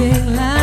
sing loud.